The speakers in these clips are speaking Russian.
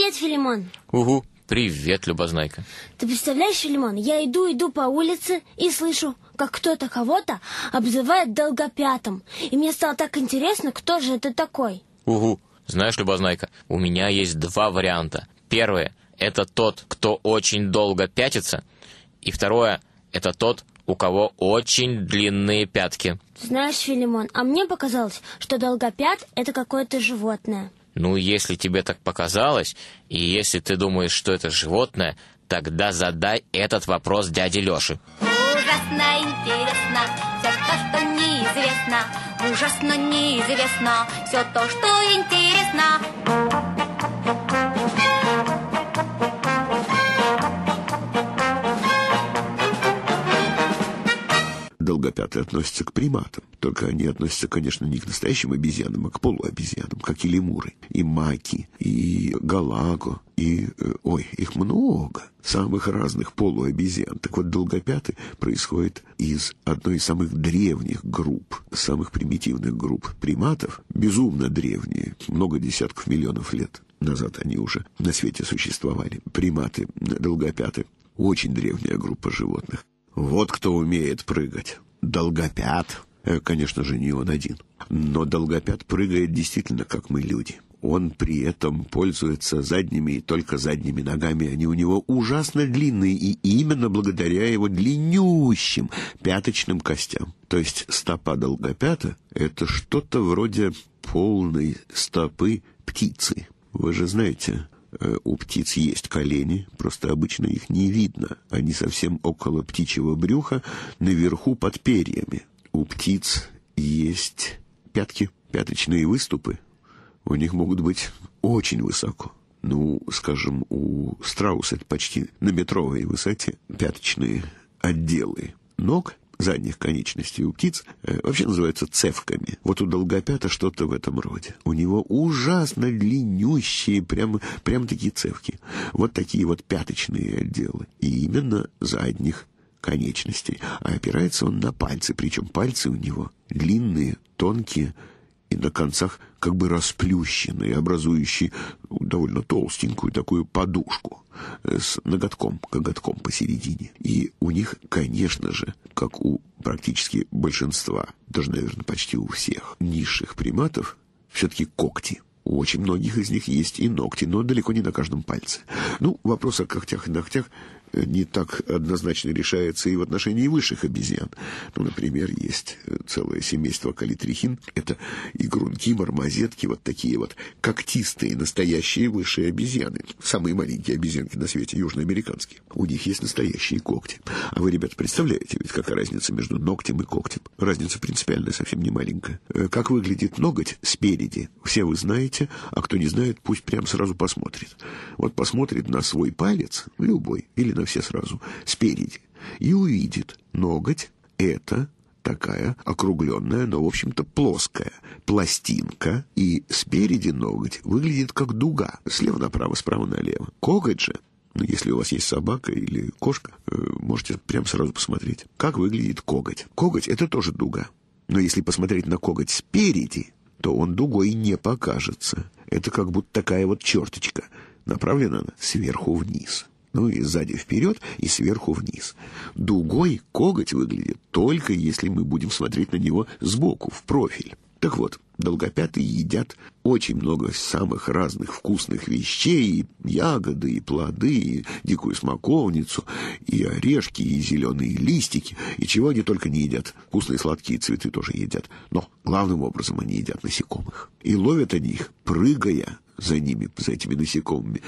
Привет, Филимон. Угу, привет, Любознайка. Ты представляешь, Филимон, я иду, иду по улице и слышу, как кто-то кого-то обзывает долгопятым. И мне стало так интересно, кто же это такой. Угу, знаешь, Любознайка, у меня есть два варианта. Первое – это тот, кто очень долго пятится. И второе – это тот, у кого очень длинные пятки. Знаешь, Филимон, а мне показалось, что долгопят — это какое-то животное. Ну, если тебе так показалось, и если ты думаешь, что это животное, тогда задай этот вопрос дяде Лёше. Ужасно интересно все то, что неизвестно. Ужасно неизвестно все то, что интересно. Долгопятые относятся к приматам. Только они относятся, конечно, не к настоящим обезьянам, а к полуобезьянам, как и лемуры, и маки, и галаго, и... Э, ой, их много. Самых разных полуобезьян. Так вот, долгопятый происходит из одной из самых древних групп, самых примитивных групп приматов, безумно древние, много десятков миллионов лет назад они уже на свете существовали. Приматы, долгопяты, очень древняя группа животных. Вот кто умеет прыгать. Долгопят. Э, конечно же, не он один. Но долгопят прыгает действительно, как мы люди. Он при этом пользуется задними и только задними ногами. Они у него ужасно длинные, и именно благодаря его длиннющим пяточным костям. То есть стопа долгопята — это что-то вроде полной стопы птицы. Вы же знаете, у птиц есть колени, просто обычно их не видно. Они совсем около птичьего брюха, наверху под перьями. У птиц есть пятки, пяточные выступы. У них могут быть очень высоко. Ну, скажем, у страуса это почти на метровой высоте пяточные отделы ног задних конечностей у птиц э, вообще называются цевками. Вот у долгопята что-то в этом роде. У него ужасно длиннющие, прямо, прямо такие цевки. Вот такие вот пяточные отделы. И именно задних конечностей. А опирается он на пальцы, причем пальцы у него длинные, тонкие, и на концах как бы расплющенные, образующие довольно толстенькую такую подушку э, с ноготком, коготком посередине. И у них, конечно же, как у практически большинства, даже, наверное, почти у всех низших приматов, все-таки когти. У очень многих из них есть и ногти, но далеко не на каждом пальце. Ну, вопрос о когтях и ногтях не так однозначно решается и в отношении высших обезьян. Ну, например, есть целое семейство калитрихин. Это игрунки, мармозетки, вот такие вот когтистые, настоящие высшие обезьяны. Самые маленькие обезьянки на свете, южноамериканские. У них есть настоящие когти. А вы, ребята, представляете, ведь какая разница между ногтем и когтем? Разница принципиальная, совсем не маленькая. Э, как выглядит ноготь спереди, все вы знаете, а кто не знает, пусть прям сразу посмотрит. Вот посмотрит на свой палец, любой, или на все сразу, спереди, и увидит, ноготь — это такая округленная, но, в общем-то, плоская пластинка, и спереди ноготь выглядит как дуга, слева направо, справа налево. Коготь же ну, если у вас есть собака или кошка, э, можете прям сразу посмотреть, как выглядит коготь. Коготь — это тоже дуга. Но если посмотреть на коготь спереди, то он дугой не покажется. Это как будто такая вот черточка. Направлена она сверху вниз ну и сзади вперед, и сверху вниз. Дугой коготь выглядит только если мы будем смотреть на него сбоку, в профиль. Так вот, долгопятые едят очень много самых разных вкусных вещей, и ягоды, и плоды, и дикую смоковницу, и орешки, и зеленые листики, и чего они только не едят. Вкусные сладкие цветы тоже едят. Но главным образом они едят насекомых. И ловят они их, прыгая за ними, за этими насекомыми,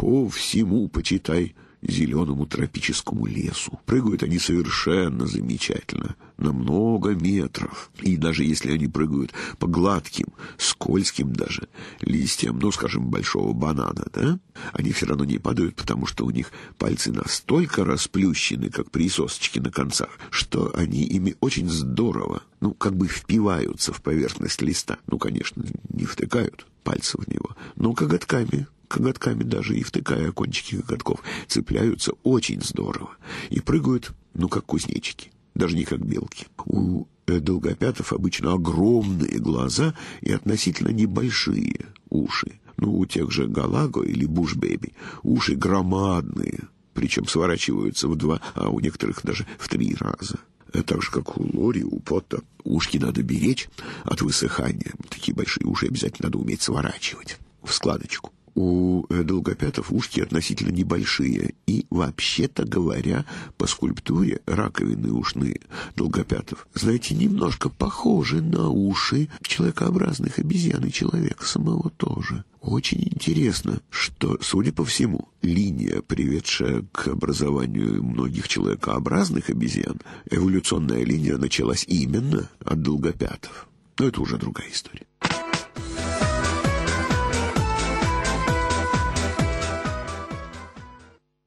по всему, почитай, зеленому тропическому лесу. Прыгают они совершенно замечательно, на много метров. И даже если они прыгают по гладким, скользким даже листьям, ну, скажем, большого банана, да, они все равно не падают, потому что у них пальцы настолько расплющены, как присосочки на концах, что они ими очень здорово, ну, как бы впиваются в поверхность листа. Ну, конечно, не втыкают пальцы в него, но коготками коготками даже и втыкая кончики коготков, цепляются очень здорово и прыгают, ну, как кузнечики, даже не как белки. У э, долгопятов обычно огромные глаза и относительно небольшие уши. Ну, у тех же Галаго или Бушбэби уши громадные, причем сворачиваются в два, а у некоторых даже в три раза. Так же, как у Лори, у Потта. Ушки надо беречь от высыхания. Такие большие уши обязательно надо уметь сворачивать в складочку. У э, долгопятов ушки относительно небольшие, и, вообще-то говоря, по скульптуре раковины ушные долгопятов, знаете, немножко похожи на уши человекообразных обезьян и человека самого тоже. Очень интересно, что, судя по всему, линия, приведшая к образованию многих человекообразных обезьян, эволюционная линия началась именно от долгопятов. Но это уже другая история.